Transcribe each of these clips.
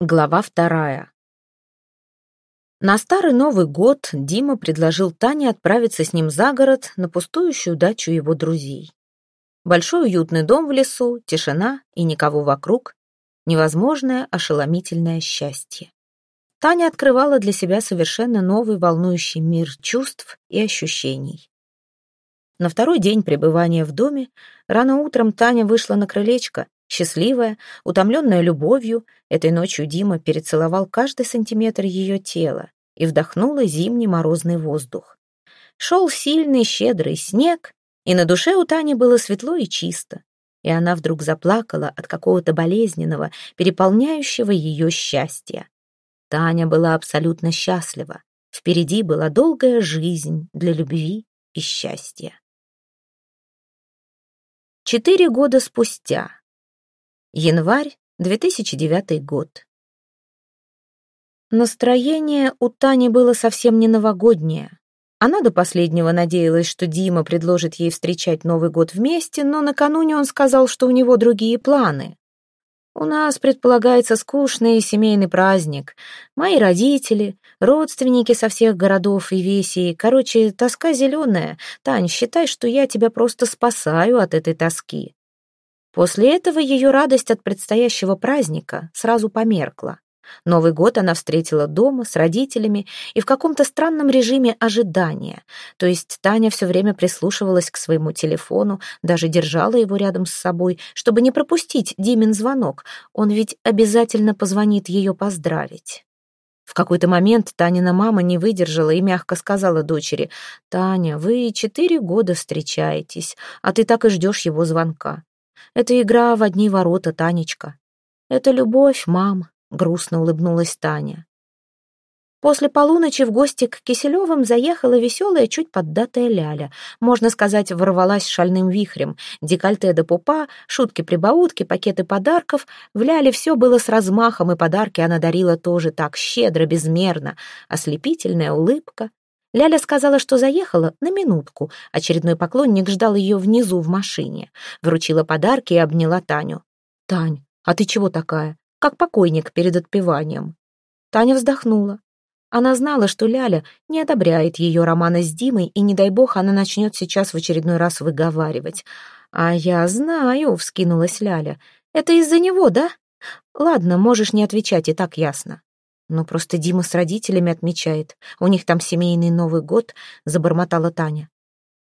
Глава вторая. На Старый Новый год Дима предложил Тане отправиться с ним за город на пустующую дачу его друзей. Большой уютный дом в лесу, тишина и никого вокруг. Невозможное ошеломительное счастье. Таня открывала для себя совершенно новый волнующий мир чувств и ощущений. На второй день пребывания в доме рано утром Таня вышла на крылечко Счастливая, утомленная любовью, этой ночью Дима перецеловал каждый сантиметр ее тела и вдохнула зимний морозный воздух. Шел сильный щедрый снег, и на душе у Тани было светло и чисто, и она вдруг заплакала от какого-то болезненного, переполняющего ее счастья. Таня была абсолютно счастлива. Впереди была долгая жизнь для любви и счастья. Четыре года спустя Январь, 2009 год. Настроение у Тани было совсем не новогоднее. Она до последнего надеялась, что Дима предложит ей встречать Новый год вместе, но накануне он сказал, что у него другие планы. «У нас предполагается скучный семейный праздник. Мои родители, родственники со всех городов и весей. Короче, тоска зеленая. Тань, считай, что я тебя просто спасаю от этой тоски. После этого ее радость от предстоящего праздника сразу померкла. Новый год она встретила дома с родителями и в каком-то странном режиме ожидания. То есть Таня все время прислушивалась к своему телефону, даже держала его рядом с собой, чтобы не пропустить Димин звонок. Он ведь обязательно позвонит ее поздравить. В какой-то момент Танина мама не выдержала и мягко сказала дочери, «Таня, вы четыре года встречаетесь, а ты так и ждешь его звонка. Это игра в одни ворота, Танечка. Это любовь, мам, грустно улыбнулась Таня. После полуночи в гости к Киселевым заехала веселая, чуть поддатая Ляля. Можно сказать, ворвалась шальным вихрем. Декольте до пупа, шутки-прибаутки, пакеты подарков. В Ляле все было с размахом, и подарки она дарила тоже так щедро, безмерно. Ослепительная улыбка, Ляля сказала, что заехала на минутку. Очередной поклонник ждал ее внизу в машине. Вручила подарки и обняла Таню. «Тань, а ты чего такая? Как покойник перед отпеванием». Таня вздохнула. Она знала, что Ляля не одобряет ее романа с Димой, и, не дай бог, она начнет сейчас в очередной раз выговаривать. «А я знаю», — вскинулась Ляля. «Это из-за него, да? Ладно, можешь не отвечать, и так ясно». «Ну, просто Дима с родителями отмечает. У них там семейный Новый год», — забормотала Таня.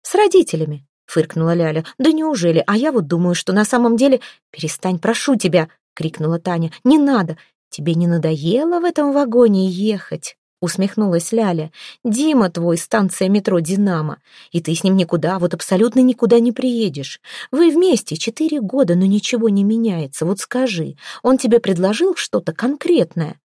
«С родителями», — фыркнула Ляля. «Да неужели? А я вот думаю, что на самом деле...» «Перестань, прошу тебя!» — крикнула Таня. «Не надо! Тебе не надоело в этом вагоне ехать?» усмехнулась Ляля. «Дима твой, станция метро «Динамо». И ты с ним никуда, вот абсолютно никуда не приедешь. Вы вместе четыре года, но ничего не меняется. Вот скажи, он тебе предложил что-то конкретное?»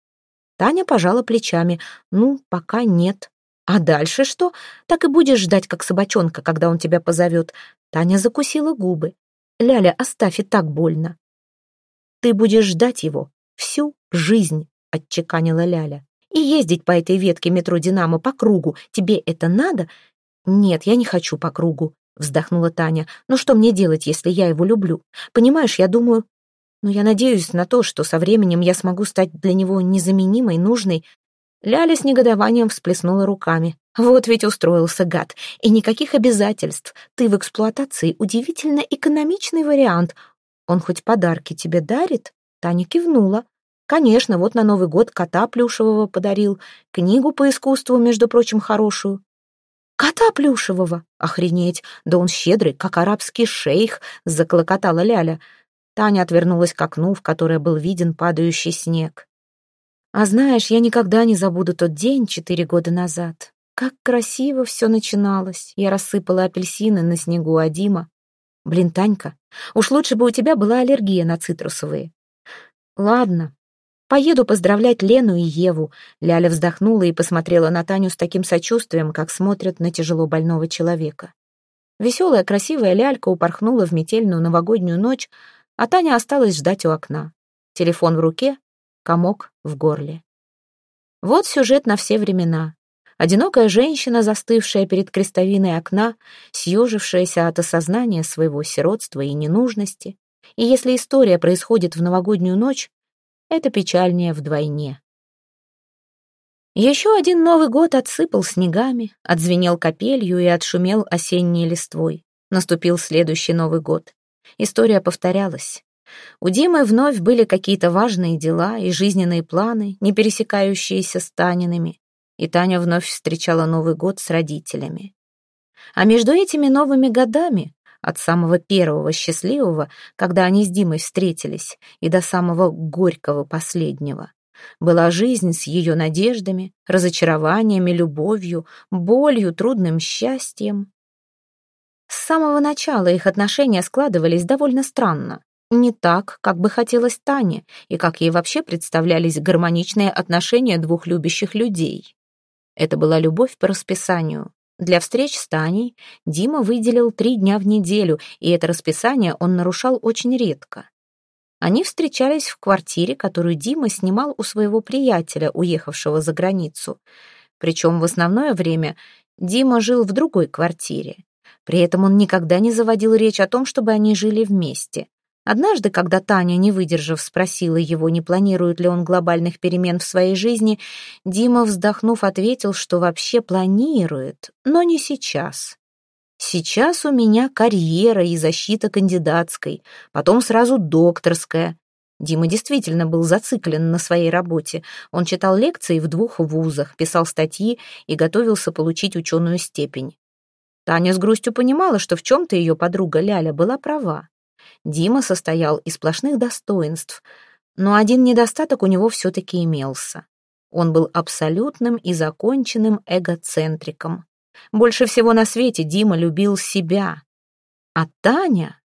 Таня пожала плечами. «Ну, пока нет». «А дальше что? Так и будешь ждать, как собачонка, когда он тебя позовет». Таня закусила губы. «Ляля, оставь, и так больно». «Ты будешь ждать его всю жизнь», — отчеканила Ляля. «И ездить по этой ветке метро «Динамо» по кругу. Тебе это надо?» «Нет, я не хочу по кругу», — вздохнула Таня. «Ну что мне делать, если я его люблю? Понимаешь, я думаю, но я надеюсь на то, что со временем я смогу стать для него незаменимой, нужной. Ляля с негодованием всплеснула руками. Вот ведь устроился гад. И никаких обязательств. Ты в эксплуатации удивительно экономичный вариант. Он хоть подарки тебе дарит? Таня кивнула. Конечно, вот на Новый год кота плюшевого подарил. Книгу по искусству, между прочим, хорошую. «Кота плюшевого! Охренеть! Да он щедрый, как арабский шейх!» — заклокотала Ляля. Таня отвернулась к окну, в которое был виден падающий снег. «А знаешь, я никогда не забуду тот день четыре года назад. Как красиво все начиналось. Я рассыпала апельсины на снегу Адима. Блин, Танька, уж лучше бы у тебя была аллергия на цитрусовые. Ладно, поеду поздравлять Лену и Еву. Ляля вздохнула и посмотрела на Таню с таким сочувствием, как смотрят на тяжело больного человека. Веселая, красивая лялька упорхнула в метельную новогоднюю ночь, а Таня осталась ждать у окна. Телефон в руке, комок в горле. Вот сюжет на все времена. Одинокая женщина, застывшая перед крестовиной окна, съежившаяся от осознания своего сиротства и ненужности. И если история происходит в новогоднюю ночь, это печальнее вдвойне. Еще один Новый год отсыпал снегами, отзвенел капелью и отшумел осенней листвой. Наступил следующий Новый год. История повторялась. У Димы вновь были какие-то важные дела и жизненные планы, не пересекающиеся с Таниными, и Таня вновь встречала Новый год с родителями. А между этими новыми годами, от самого первого счастливого, когда они с Димой встретились, и до самого горького последнего, была жизнь с ее надеждами, разочарованиями, любовью, болью, трудным счастьем. С самого начала их отношения складывались довольно странно. Не так, как бы хотелось Тане, и как ей вообще представлялись гармоничные отношения двух любящих людей. Это была любовь по расписанию. Для встреч с Таней Дима выделил три дня в неделю, и это расписание он нарушал очень редко. Они встречались в квартире, которую Дима снимал у своего приятеля, уехавшего за границу. Причем в основное время Дима жил в другой квартире. При этом он никогда не заводил речь о том, чтобы они жили вместе. Однажды, когда Таня, не выдержав, спросила его, не планирует ли он глобальных перемен в своей жизни, Дима, вздохнув, ответил, что вообще планирует, но не сейчас. «Сейчас у меня карьера и защита кандидатской, потом сразу докторская». Дима действительно был зациклен на своей работе. Он читал лекции в двух вузах, писал статьи и готовился получить ученую степень. Таня с грустью понимала, что в чем-то ее подруга Ляля была права. Дима состоял из сплошных достоинств, но один недостаток у него все-таки имелся. Он был абсолютным и законченным эгоцентриком. Больше всего на свете Дима любил себя. А Таня...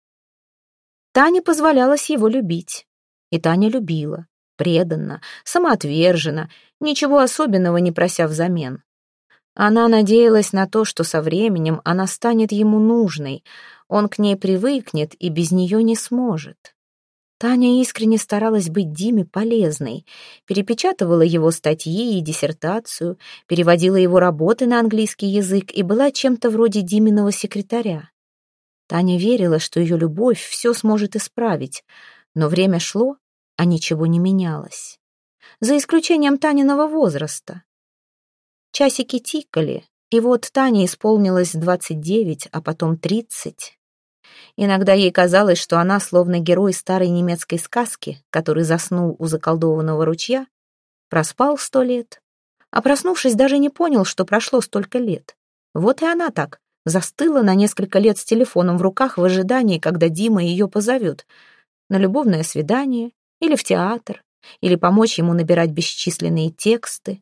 Таня позволялась его любить. И Таня любила, преданно, самоотверженно, ничего особенного не прося взамен. Она надеялась на то, что со временем она станет ему нужной, он к ней привыкнет и без нее не сможет. Таня искренне старалась быть Диме полезной, перепечатывала его статьи и диссертацию, переводила его работы на английский язык и была чем-то вроде Диминого секретаря. Таня верила, что ее любовь все сможет исправить, но время шло, а ничего не менялось. За исключением Таниного возраста. Часики тикали, и вот Тане исполнилось двадцать девять, а потом тридцать. Иногда ей казалось, что она словно герой старой немецкой сказки, который заснул у заколдованного ручья, проспал сто лет, а проснувшись, даже не понял, что прошло столько лет. Вот и она так, застыла на несколько лет с телефоном в руках в ожидании, когда Дима ее позовет на любовное свидание или в театр, или помочь ему набирать бесчисленные тексты,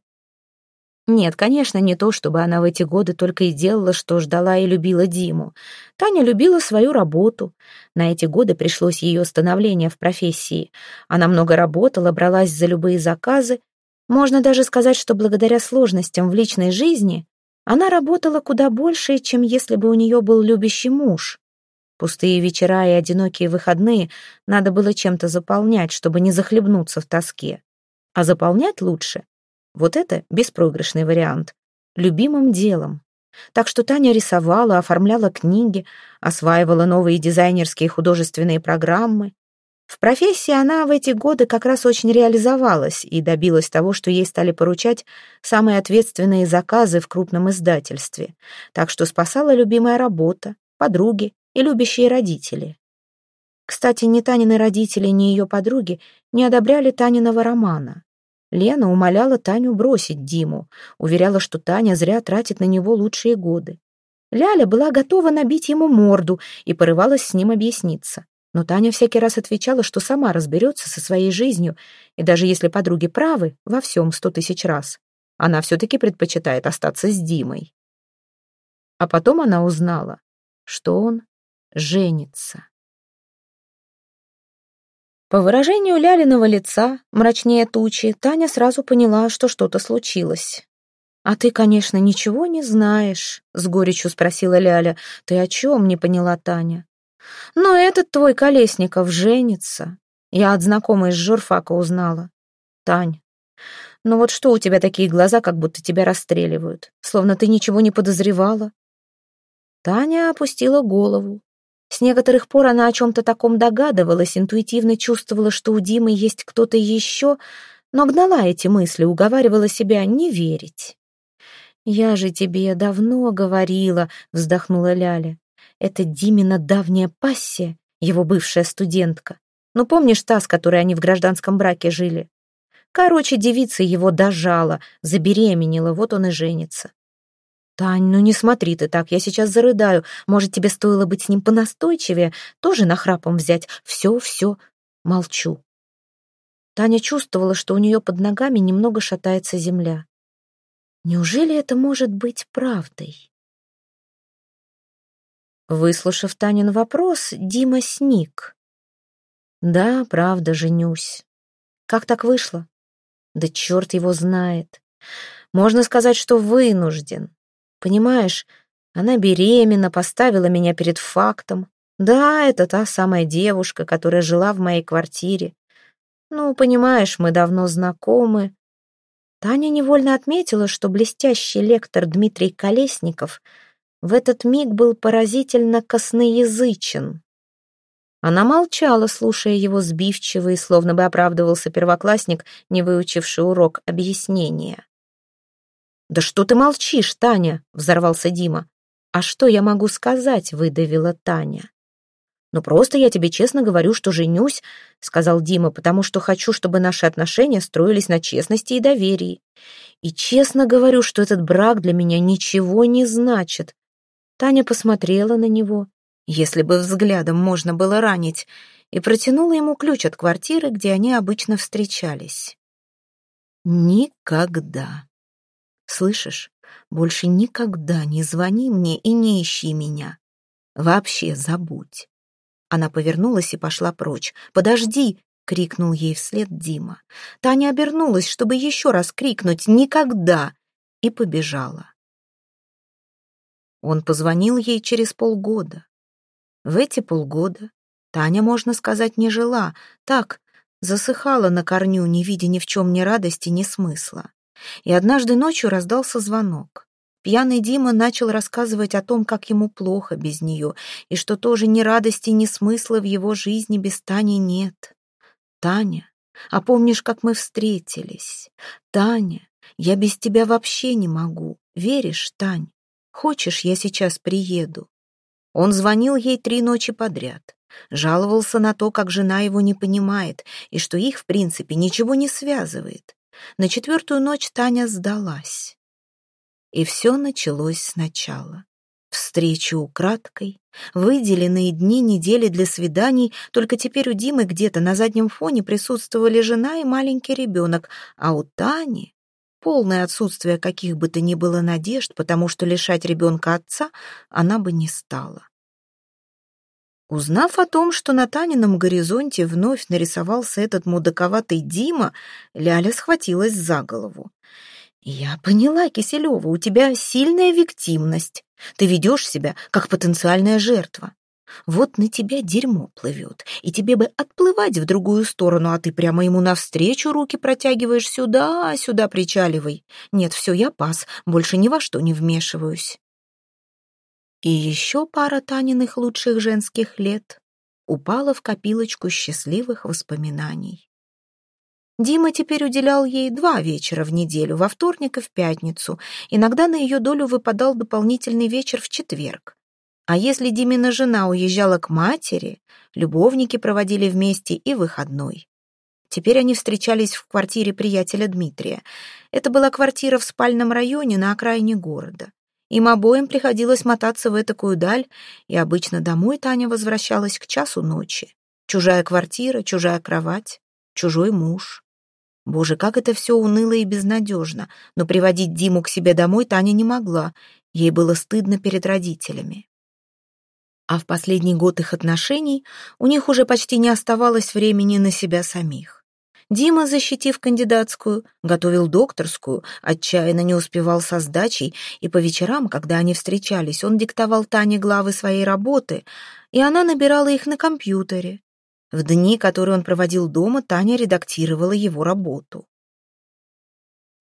нет, конечно, не то, чтобы она в эти годы только и делала, что ждала и любила Диму. Таня любила свою работу. На эти годы пришлось ее становление в профессии. Она много работала, бралась за любые заказы. Можно даже сказать, что благодаря сложностям в личной жизни она работала куда больше, чем если бы у нее был любящий муж. Пустые вечера и одинокие выходные надо было чем-то заполнять, чтобы не захлебнуться в тоске. А заполнять лучше вот это беспроигрышный вариант. Любимым делом. Так что Таня рисовала, оформляла книги, осваивала новые дизайнерские художественные программы. В профессии она в эти годы как раз очень реализовалась и добилась того, что ей стали поручать самые ответственные заказы в крупном издательстве. Так что спасала любимая работа, подруги и любящие родители. Кстати, ни Танины родители, ни ее подруги не одобряли Таниного романа. Лена умоляла Таню бросить Диму, уверяла, что Таня зря тратит на него лучшие годы. Ляля была готова набить ему морду и порывалась с ним объясниться. Но Таня всякий раз отвечала, что сама разберется со своей жизнью, и даже если подруги правы во всем сто тысяч раз, она все-таки предпочитает остаться с Димой. А потом она узнала, что он женится. По выражению Лялиного лица, мрачнее тучи, Таня сразу поняла, что что-то случилось. «А ты, конечно, ничего не знаешь», — с горечью спросила Ляля. «Ты о чем?» — не поняла Таня. «Но этот твой Колесников женится». Я от знакомой из журфака узнала. «Тань, ну вот что у тебя такие глаза, как будто тебя расстреливают? Словно ты ничего не подозревала?» Таня опустила голову. С некоторых пор она о чем-то таком догадывалась, интуитивно чувствовала, что у Димы есть кто-то еще, но гнала эти мысли, уговаривала себя не верить. «Я же тебе давно говорила», — вздохнула Ляля. «Это Димина давняя пассия, его бывшая студентка. Ну, помнишь та, с которой они в гражданском браке жили? Короче, девица его дожала, забеременела, вот он и женится. «Тань, ну не смотри ты так, я сейчас зарыдаю. Может, тебе стоило быть с ним понастойчивее, тоже нахрапом взять? Все, все, молчу». Таня чувствовала, что у нее под ногами немного шатается земля. Неужели это может быть правдой? Выслушав Танин вопрос, Дима сник. «Да, правда, женюсь. Как так вышло? Да черт его знает. Можно сказать, что вынужден. Понимаешь, она беременна, поставила меня перед фактом. Да, это та самая девушка, которая жила в моей квартире. Ну, понимаешь, мы давно знакомы. Таня невольно отметила, что блестящий лектор Дмитрий Колесников в этот миг был поразительно косноязычен. Она молчала, слушая его сбивчивый, словно бы оправдывался первоклассник, не выучивший урок объяснения. «Да что ты молчишь, Таня?» — взорвался Дима. «А что я могу сказать?» — выдавила Таня. «Ну просто я тебе честно говорю, что женюсь», — сказал Дима, «потому что хочу, чтобы наши отношения строились на честности и доверии. И честно говорю, что этот брак для меня ничего не значит». Таня посмотрела на него, если бы взглядом можно было ранить, и протянула ему ключ от квартиры, где они обычно встречались. «Никогда», Слышишь, больше никогда не звони мне и не ищи меня. Вообще забудь. Она повернулась и пошла прочь. «Подожди!» — крикнул ей вслед Дима. Таня обернулась, чтобы еще раз крикнуть «Никогда!» и побежала. Он позвонил ей через полгода. В эти полгода Таня, можно сказать, не жила, так, засыхала на корню, не видя ни в чем ни радости, ни смысла. И однажды ночью раздался звонок. Пьяный Дима начал рассказывать о том, как ему плохо без нее, и что тоже ни радости, ни смысла в его жизни без Тани нет. «Таня, а помнишь, как мы встретились? Таня, я без тебя вообще не могу. Веришь, Тань? Хочешь, я сейчас приеду?» Он звонил ей три ночи подряд. Жаловался на то, как жена его не понимает, и что их, в принципе, ничего не связывает. На четвертую ночь Таня сдалась. И все началось сначала. Встречи украдкой, выделенные дни недели для свиданий, только теперь у Димы где-то на заднем фоне присутствовали жена и маленький ребенок, а у Тани полное отсутствие каких бы то ни было надежд, потому что лишать ребенка отца она бы не стала. Узнав о том, что на Танином горизонте вновь нарисовался этот мудаковатый Дима, Ляля схватилась за голову. «Я поняла, Киселева, у тебя сильная виктимность. Ты ведешь себя, как потенциальная жертва. Вот на тебя дерьмо плывет, и тебе бы отплывать в другую сторону, а ты прямо ему навстречу руки протягиваешь сюда, сюда причаливай. Нет, все, я пас, больше ни во что не вмешиваюсь». И еще пара Таниных лучших женских лет упала в копилочку счастливых воспоминаний. Дима теперь уделял ей два вечера в неделю, во вторник и в пятницу. Иногда на ее долю выпадал дополнительный вечер в четверг. А если Димина жена уезжала к матери, любовники проводили вместе и выходной. Теперь они встречались в квартире приятеля Дмитрия. Это была квартира в спальном районе на окраине города. Им обоим приходилось мотаться в такую даль, и обычно домой Таня возвращалась к часу ночи. Чужая квартира, чужая кровать, чужой муж. Боже, как это все уныло и безнадежно, но приводить Диму к себе домой Таня не могла, ей было стыдно перед родителями. А в последний год их отношений у них уже почти не оставалось времени на себя самих. Дима, защитив кандидатскую, готовил докторскую, отчаянно не успевал со сдачей, и по вечерам, когда они встречались, он диктовал Тане главы своей работы, и она набирала их на компьютере. В дни, которые он проводил дома, Таня редактировала его работу.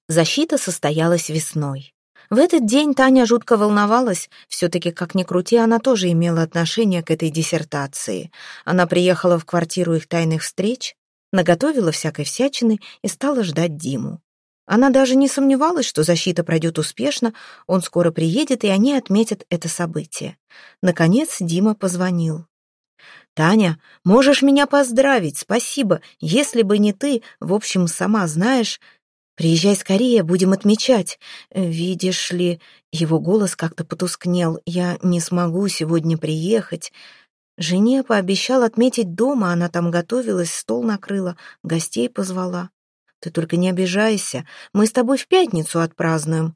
Защита состоялась весной. В этот день Таня жутко волновалась. Все-таки, как ни крути, она тоже имела отношение к этой диссертации. Она приехала в квартиру их тайных встреч, наготовила всякой всячины и стала ждать Диму. Она даже не сомневалась, что защита пройдет успешно, он скоро приедет, и они отметят это событие. Наконец Дима позвонил. «Таня, можешь меня поздравить, спасибо. Если бы не ты, в общем, сама знаешь, «Приезжай скорее, будем отмечать. Видишь ли...» Его голос как-то потускнел. «Я не смогу сегодня приехать». Жене пообещал отметить дома, она там готовилась, стол накрыла, гостей позвала. «Ты только не обижайся, мы с тобой в пятницу отпразднуем».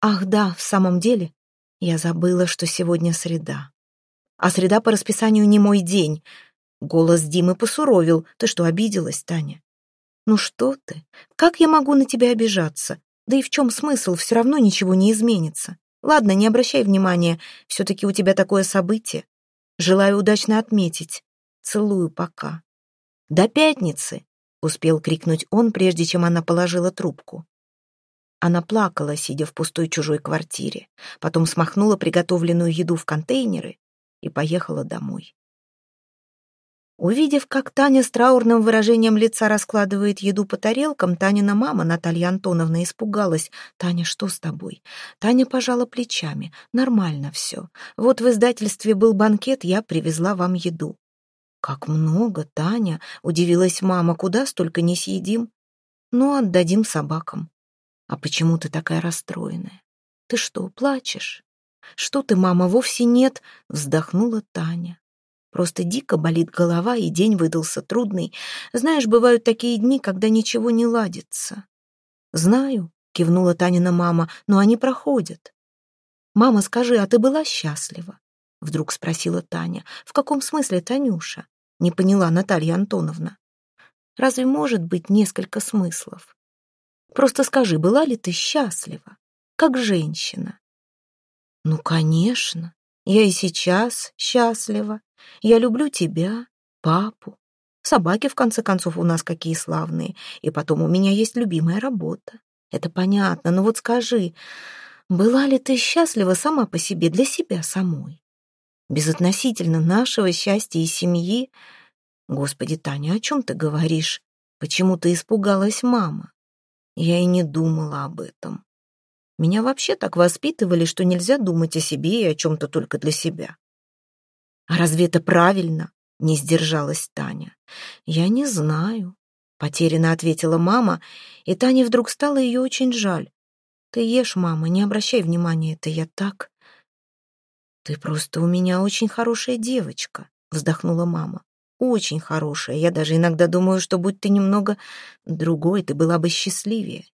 «Ах да, в самом деле, я забыла, что сегодня среда». «А среда по расписанию не мой день». Голос Димы посуровил. «Ты что, обиделась, Таня?» «Ну что ты? Как я могу на тебя обижаться? Да и в чем смысл? Все равно ничего не изменится. Ладно, не обращай внимания, все-таки у тебя такое событие. Желаю удачно отметить. Целую пока». «До пятницы!» — успел крикнуть он, прежде чем она положила трубку. Она плакала, сидя в пустой чужой квартире, потом смахнула приготовленную еду в контейнеры и поехала домой. Увидев, как Таня с траурным выражением лица раскладывает еду по тарелкам, Танина мама, Наталья Антоновна, испугалась. «Таня, что с тобой?» Таня пожала плечами. «Нормально все. Вот в издательстве был банкет, я привезла вам еду». «Как много, Таня!» — удивилась мама. «Куда столько не съедим?» «Ну, отдадим собакам». «А почему ты такая расстроенная? Ты что, плачешь?» «Что ты, мама, вовсе нет!» — вздохнула Таня. Просто дико болит голова, и день выдался трудный. Знаешь, бывают такие дни, когда ничего не ладится. «Знаю», — кивнула Танина мама, — «но они проходят». «Мама, скажи, а ты была счастлива?» — вдруг спросила Таня. «В каком смысле, Танюша?» — не поняла Наталья Антоновна. «Разве может быть несколько смыслов? Просто скажи, была ли ты счастлива, как женщина?» «Ну, конечно, я и сейчас счастлива», я люблю тебя, папу. Собаки, в конце концов, у нас какие славные. И потом у меня есть любимая работа. Это понятно, но вот скажи, была ли ты счастлива сама по себе, для себя самой? Безотносительно нашего счастья и семьи? Господи, Таня, о чем ты говоришь? Почему ты испугалась, мама? Я и не думала об этом. Меня вообще так воспитывали, что нельзя думать о себе и о чем-то только для себя. «А разве это правильно?» — не сдержалась Таня. «Я не знаю», — потерянно ответила мама, и Тане вдруг стало ее очень жаль. «Ты ешь, мама, не обращай внимания, это я так...» «Ты просто у меня очень хорошая девочка», — вздохнула мама. «Очень хорошая. Я даже иногда думаю, что будь ты немного другой, ты была бы счастливее».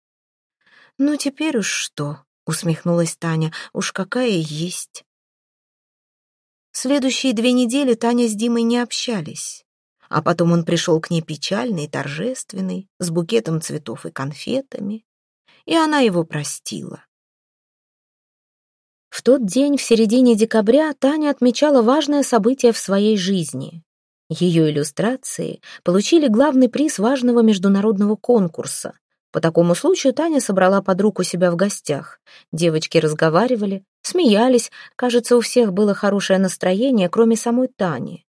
«Ну, теперь уж что?» — усмехнулась Таня. «Уж какая есть». Следующие две недели Таня с Димой не общались. А потом он пришел к ней печальный, торжественный, с букетом цветов и конфетами. И она его простила. В тот день, в середине декабря, Таня отмечала важное событие в своей жизни. Ее иллюстрации получили главный приз важного международного конкурса. По такому случаю Таня собрала подруг у себя в гостях. Девочки разговаривали, Смеялись, кажется, у всех было хорошее настроение, кроме самой Тани.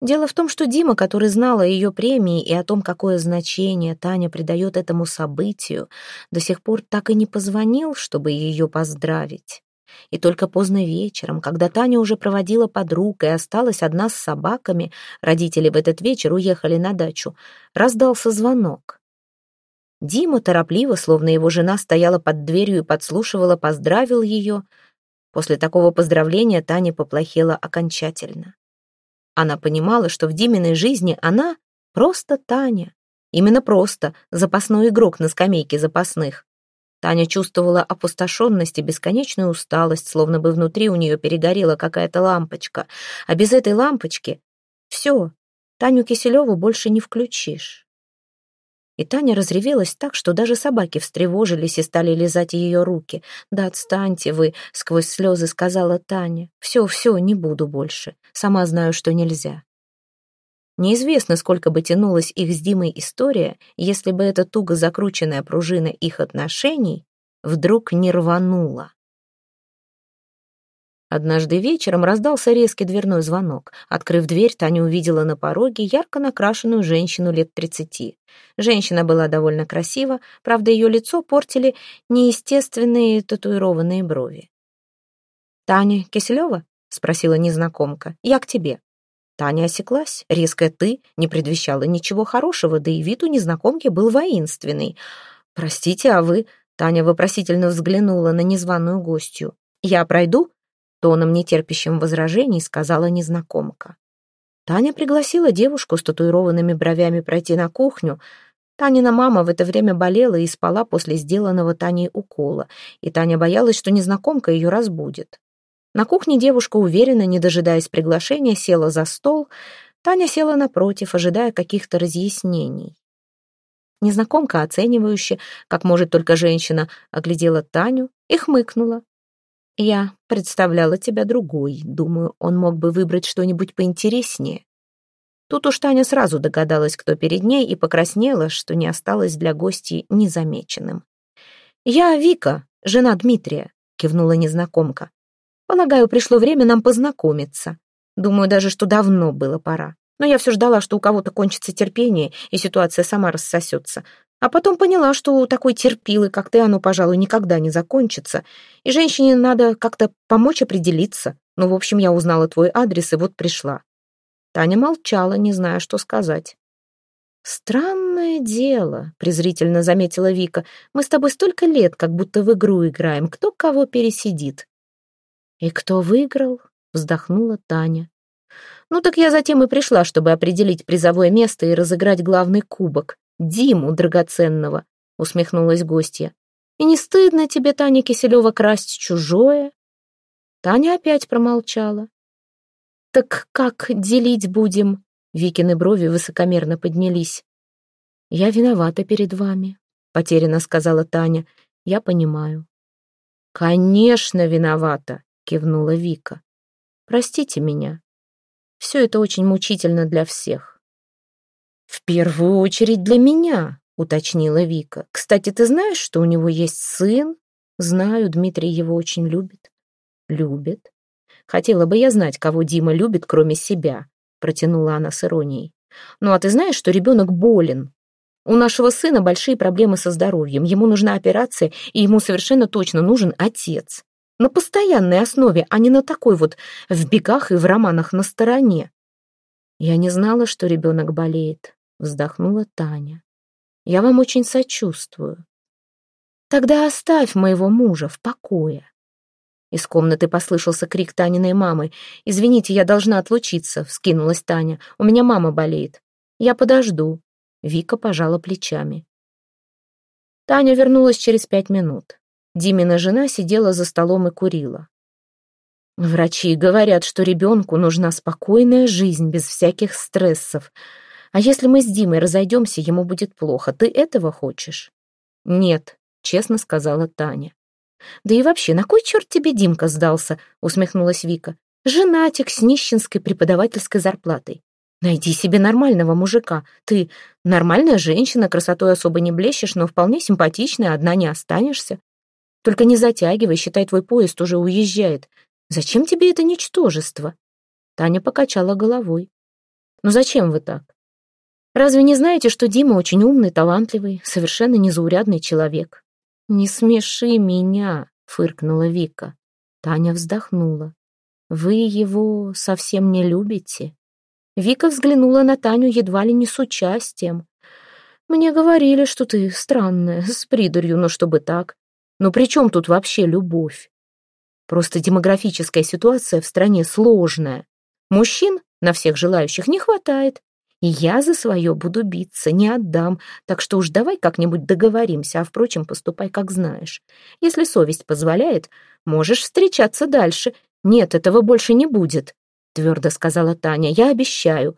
Дело в том, что Дима, который знал о ее премии и о том, какое значение Таня придает этому событию, до сих пор так и не позвонил, чтобы ее поздравить. И только поздно вечером, когда Таня уже проводила подруг и осталась одна с собаками, родители в этот вечер уехали на дачу, раздался звонок. Дима торопливо, словно его жена стояла под дверью и подслушивала, поздравил ее — После такого поздравления Таня поплохела окончательно. Она понимала, что в Диминой жизни она просто Таня. Именно просто запасной игрок на скамейке запасных. Таня чувствовала опустошенность и бесконечную усталость, словно бы внутри у нее перегорела какая-то лампочка. А без этой лампочки все, Таню Киселеву больше не включишь. И Таня разревелась так, что даже собаки встревожились и стали лизать ее руки. «Да отстаньте вы!» — сквозь слезы сказала Таня. «Все, все, не буду больше. Сама знаю, что нельзя». Неизвестно, сколько бы тянулась их с Димой история, если бы эта туго закрученная пружина их отношений вдруг не рванула. Однажды вечером раздался резкий дверной звонок. Открыв дверь, Таня увидела на пороге ярко накрашенную женщину лет тридцати. Женщина была довольно красива, правда, ее лицо портили неестественные татуированные брови. «Таня Киселева?» — спросила незнакомка. «Я к тебе». Таня осеклась. Резкое «ты» не предвещало ничего хорошего, да и вид у незнакомки был воинственный. «Простите, а вы...» — Таня вопросительно взглянула на незваную гостью. «Я пройду?» Тоном, нетерпящим возражений, сказала незнакомка. Таня пригласила девушку с татуированными бровями пройти на кухню. Танина мама в это время болела и спала после сделанного Таней укола, и Таня боялась, что незнакомка ее разбудит. На кухне девушка уверенно, не дожидаясь приглашения, села за стол. Таня села напротив, ожидая каких-то разъяснений. Незнакомка, оценивающе, как может только женщина, оглядела Таню и хмыкнула. Я представляла тебя другой. Думаю, он мог бы выбрать что-нибудь поинтереснее. Тут уж Таня сразу догадалась, кто перед ней, и покраснела, что не осталось для гостей незамеченным. «Я Вика, жена Дмитрия», — кивнула незнакомка. «Полагаю, пришло время нам познакомиться. Думаю даже, что давно было пора. Но я все ждала, что у кого-то кончится терпение, и ситуация сама рассосется. А потом поняла, что у такой терпилы, как ты, оно, пожалуй, никогда не закончится. И женщине надо как-то помочь определиться. Ну, в общем, я узнала твой адрес и вот пришла. Таня молчала, не зная, что сказать. «Странное дело», — презрительно заметила Вика. «Мы с тобой столько лет, как будто в игру играем. Кто кого пересидит?» «И кто выиграл?» — вздохнула Таня. «Ну так я затем и пришла, чтобы определить призовое место и разыграть главный кубок. Диму драгоценного», — усмехнулась гостья. «И не стыдно тебе, Таня Киселева, красть чужое?» Таня опять промолчала. «Так как делить будем?» Викины брови высокомерно поднялись. «Я виновата перед вами», — потерянно сказала Таня. «Я понимаю». «Конечно, виновата», — кивнула Вика. «Простите меня. Все это очень мучительно для всех. «В первую очередь для меня», — уточнила Вика. «Кстати, ты знаешь, что у него есть сын?» «Знаю, Дмитрий его очень любит». «Любит?» «Хотела бы я знать, кого Дима любит, кроме себя», — протянула она с иронией. «Ну а ты знаешь, что ребенок болен? У нашего сына большие проблемы со здоровьем, ему нужна операция, и ему совершенно точно нужен отец. На постоянной основе, а не на такой вот в бегах и в романах на стороне. Я не знала, что ребенок болеет вздохнула Таня. Я вам очень сочувствую. Тогда оставь моего мужа в покое. Из комнаты послышался крик Таниной мамы. «Извините, я должна отлучиться», — вскинулась Таня. «У меня мама болеет». «Я подожду». Вика пожала плечами. Таня вернулась через пять минут. Димина жена сидела за столом и курила. «Врачи говорят, что ребенку нужна спокойная жизнь без всяких стрессов», а если мы с Димой разойдемся, ему будет плохо. Ты этого хочешь? Нет, честно сказала Таня. Да и вообще, на кой черт тебе Димка сдался? Усмехнулась Вика. Женатик с нищенской преподавательской зарплатой. Найди себе нормального мужика. Ты нормальная женщина, красотой особо не блещешь, но вполне симпатичная, одна не останешься. Только не затягивай, считай, твой поезд уже уезжает. Зачем тебе это ничтожество?» Таня покачала головой. «Ну зачем вы так? Разве не знаете, что Дима очень умный, талантливый, совершенно незаурядный человек? Не смеши меня, фыркнула Вика. Таня вздохнула. Вы его совсем не любите? Вика взглянула на Таню едва ли не с участием. Мне говорили, что ты странная, с придурью, но чтобы так. Но при чем тут вообще любовь? Просто демографическая ситуация в стране сложная. Мужчин на всех желающих не хватает, я за свое буду биться, не отдам, так что уж давай как-нибудь договоримся, а, впрочем, поступай, как знаешь. Если совесть позволяет, можешь встречаться дальше. Нет, этого больше не будет, — твердо сказала Таня, — я обещаю.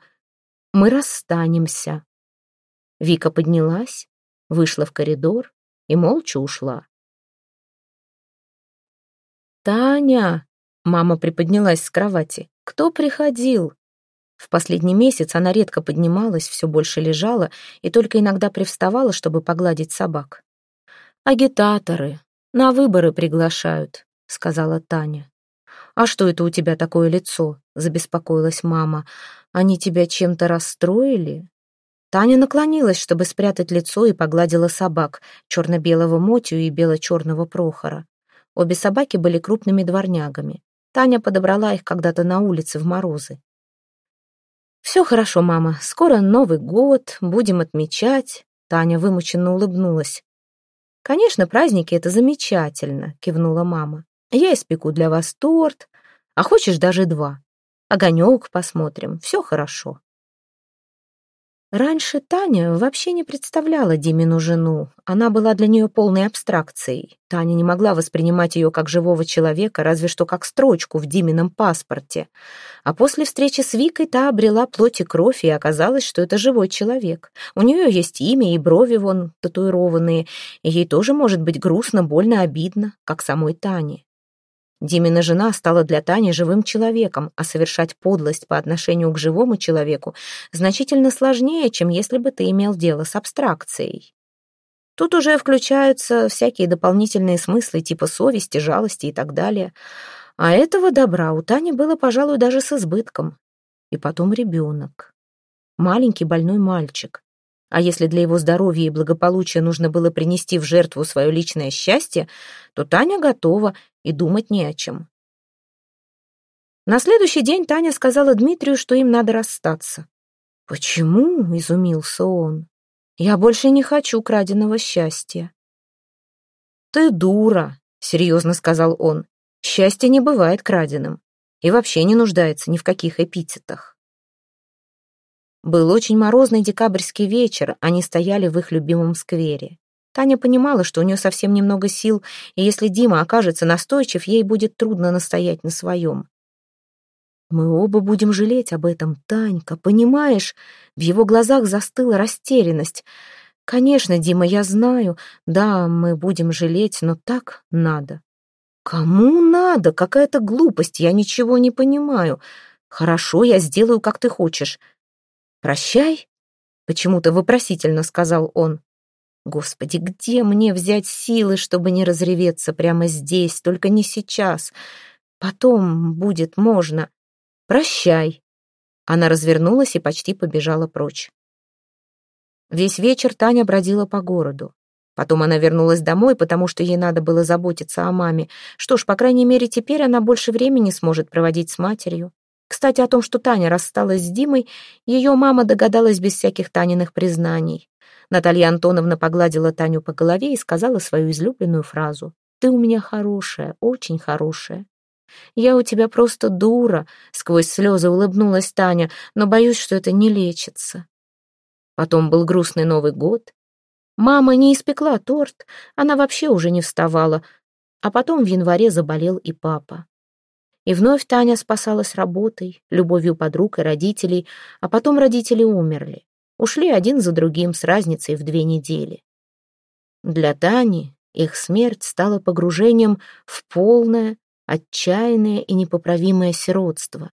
Мы расстанемся. Вика поднялась, вышла в коридор и молча ушла. «Таня!» — мама приподнялась с кровати. «Кто приходил?» В последний месяц она редко поднималась, все больше лежала и только иногда привставала, чтобы погладить собак. Агитаторы. «На выборы приглашают», — сказала Таня. «А что это у тебя такое лицо?» — забеспокоилась мама. «Они тебя чем-то расстроили?» Таня наклонилась, чтобы спрятать лицо, и погладила собак, черно-белого Мотью и бело-черного Прохора. Обе собаки были крупными дворнягами. Таня подобрала их когда-то на улице в морозы. «Все хорошо, мама. Скоро Новый год, будем отмечать». Таня вымученно улыбнулась. «Конечно, праздники — это замечательно», — кивнула мама. «Я испеку для вас торт, а хочешь даже два. Огонек посмотрим, все хорошо». Раньше Таня вообще не представляла Димину жену. Она была для нее полной абстракцией. Таня не могла воспринимать ее как живого человека, разве что как строчку в Димином паспорте. А после встречи с Викой та обрела плоть и кровь, и оказалось, что это живой человек. У нее есть имя и брови вон татуированные, и ей тоже может быть грустно, больно, обидно, как самой Тане. Димина жена стала для Тани живым человеком, а совершать подлость по отношению к живому человеку значительно сложнее, чем если бы ты имел дело с абстракцией. Тут уже включаются всякие дополнительные смыслы типа совести, жалости и так далее. А этого добра у Тани было, пожалуй, даже с избытком. И потом ребенок. Маленький больной мальчик. А если для его здоровья и благополучия нужно было принести в жертву свое личное счастье, то Таня готова и думать не о чем. На следующий день Таня сказала Дмитрию, что им надо расстаться. «Почему?» — изумился он. «Я больше не хочу краденого счастья». «Ты дура», — серьезно сказал он. «Счастье не бывает краденым и вообще не нуждается ни в каких эпитетах». Был очень морозный декабрьский вечер, они стояли в их любимом сквере. Таня понимала, что у нее совсем немного сил, и если Дима окажется настойчив, ей будет трудно настоять на своем. «Мы оба будем жалеть об этом, Танька, понимаешь?» В его глазах застыла растерянность. «Конечно, Дима, я знаю. Да, мы будем жалеть, но так надо». «Кому надо? Какая-то глупость, я ничего не понимаю. Хорошо, я сделаю, как ты хочешь. «Прощай?» — почему-то вопросительно сказал он. «Господи, где мне взять силы, чтобы не разреветься прямо здесь, только не сейчас? Потом будет можно. Прощай!» Она развернулась и почти побежала прочь. Весь вечер Таня бродила по городу. Потом она вернулась домой, потому что ей надо было заботиться о маме. Что ж, по крайней мере, теперь она больше времени сможет проводить с матерью. Кстати, о том, что Таня рассталась с Димой, ее мама догадалась без всяких Таниных признаний. Наталья Антоновна погладила Таню по голове и сказала свою излюбленную фразу. «Ты у меня хорошая, очень хорошая». «Я у тебя просто дура», — сквозь слезы улыбнулась Таня, «но боюсь, что это не лечится». Потом был грустный Новый год. Мама не испекла торт, она вообще уже не вставала. А потом в январе заболел и папа. И вновь Таня спасалась работой, любовью подруг и родителей, а потом родители умерли. Ушли один за другим с разницей в две недели. Для Тани их смерть стала погружением в полное, отчаянное и непоправимое сиротство.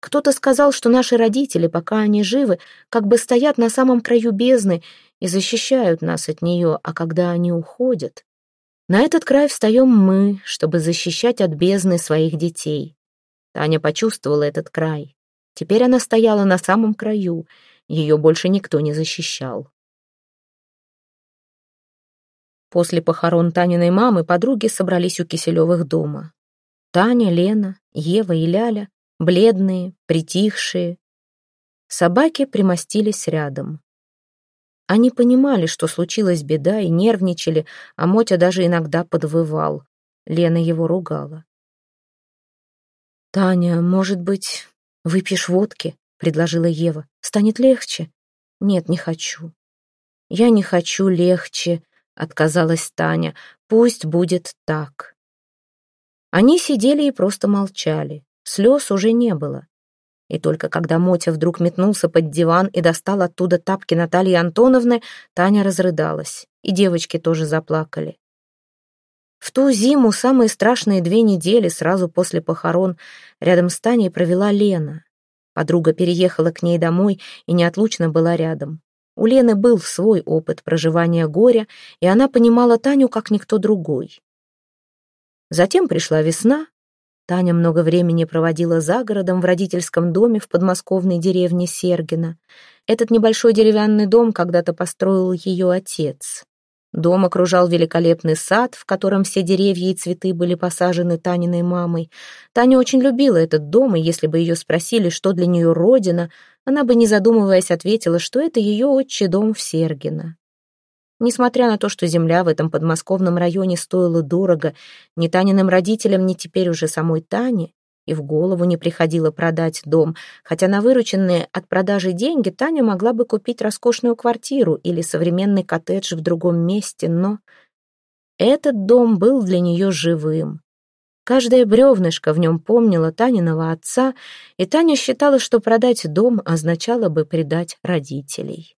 Кто-то сказал, что наши родители, пока они живы, как бы стоят на самом краю бездны и защищают нас от нее, а когда они уходят, на этот край встаем мы, чтобы защищать от бездны своих детей. Таня почувствовала этот край. Теперь она стояла на самом краю, ее больше никто не защищал. После похорон Таниной мамы подруги собрались у Киселевых дома. Таня, Лена, Ева и Ляля, бледные, притихшие. Собаки примостились рядом. Они понимали, что случилась беда, и нервничали, а Мотя даже иногда подвывал. Лена его ругала. «Таня, может быть, выпьешь водки?» — предложила Ева. «Станет легче?» «Нет, не хочу». «Я не хочу легче», — отказалась Таня. «Пусть будет так». Они сидели и просто молчали. Слез уже не было. И только когда Мотя вдруг метнулся под диван и достал оттуда тапки Натальи Антоновны, Таня разрыдалась, и девочки тоже заплакали. В ту зиму, самые страшные две недели сразу после похорон, рядом с Таней провела Лена. Подруга переехала к ней домой и неотлучно была рядом. У Лены был свой опыт проживания горя, и она понимала Таню как никто другой. Затем пришла весна. Таня много времени проводила за городом в родительском доме в подмосковной деревне Сергина. Этот небольшой деревянный дом когда-то построил ее отец. Дом окружал великолепный сад, в котором все деревья и цветы были посажены Таниной мамой. Таня очень любила этот дом, и если бы ее спросили, что для нее родина, она бы, не задумываясь, ответила, что это ее отчий дом в Сергино. Несмотря на то, что земля в этом подмосковном районе стоила дорого, ни Таниным родителям, ни теперь уже самой Тане и в голову не приходило продать дом, хотя на вырученные от продажи деньги Таня могла бы купить роскошную квартиру или современный коттедж в другом месте, но этот дом был для нее живым. Каждое бревнышко в нем помнило Таниного отца, и Таня считала, что продать дом означало бы предать родителей.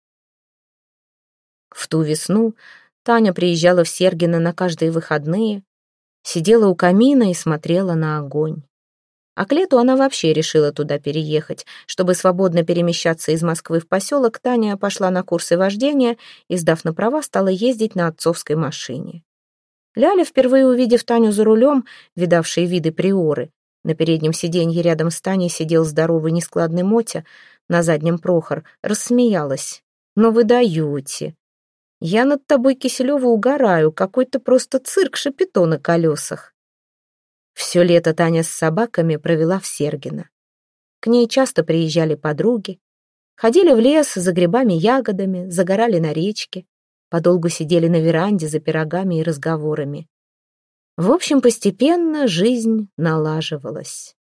В ту весну Таня приезжала в Сергино на каждые выходные, сидела у камина и смотрела на огонь. А к лету она вообще решила туда переехать. Чтобы свободно перемещаться из Москвы в поселок, Таня пошла на курсы вождения и, сдав на права, стала ездить на отцовской машине. Ляля, впервые увидев Таню за рулем, видавшие виды приоры, на переднем сиденье рядом с Таней сидел здоровый нескладный Мотя, на заднем Прохор, рассмеялась. «Но вы даете. Я над тобой, Киселева, угораю, какой-то просто цирк шапито на колесах». Все лето Таня с собаками провела в Сергино. К ней часто приезжали подруги, ходили в лес за грибами-ягодами, загорали на речке, подолгу сидели на веранде за пирогами и разговорами. В общем, постепенно жизнь налаживалась.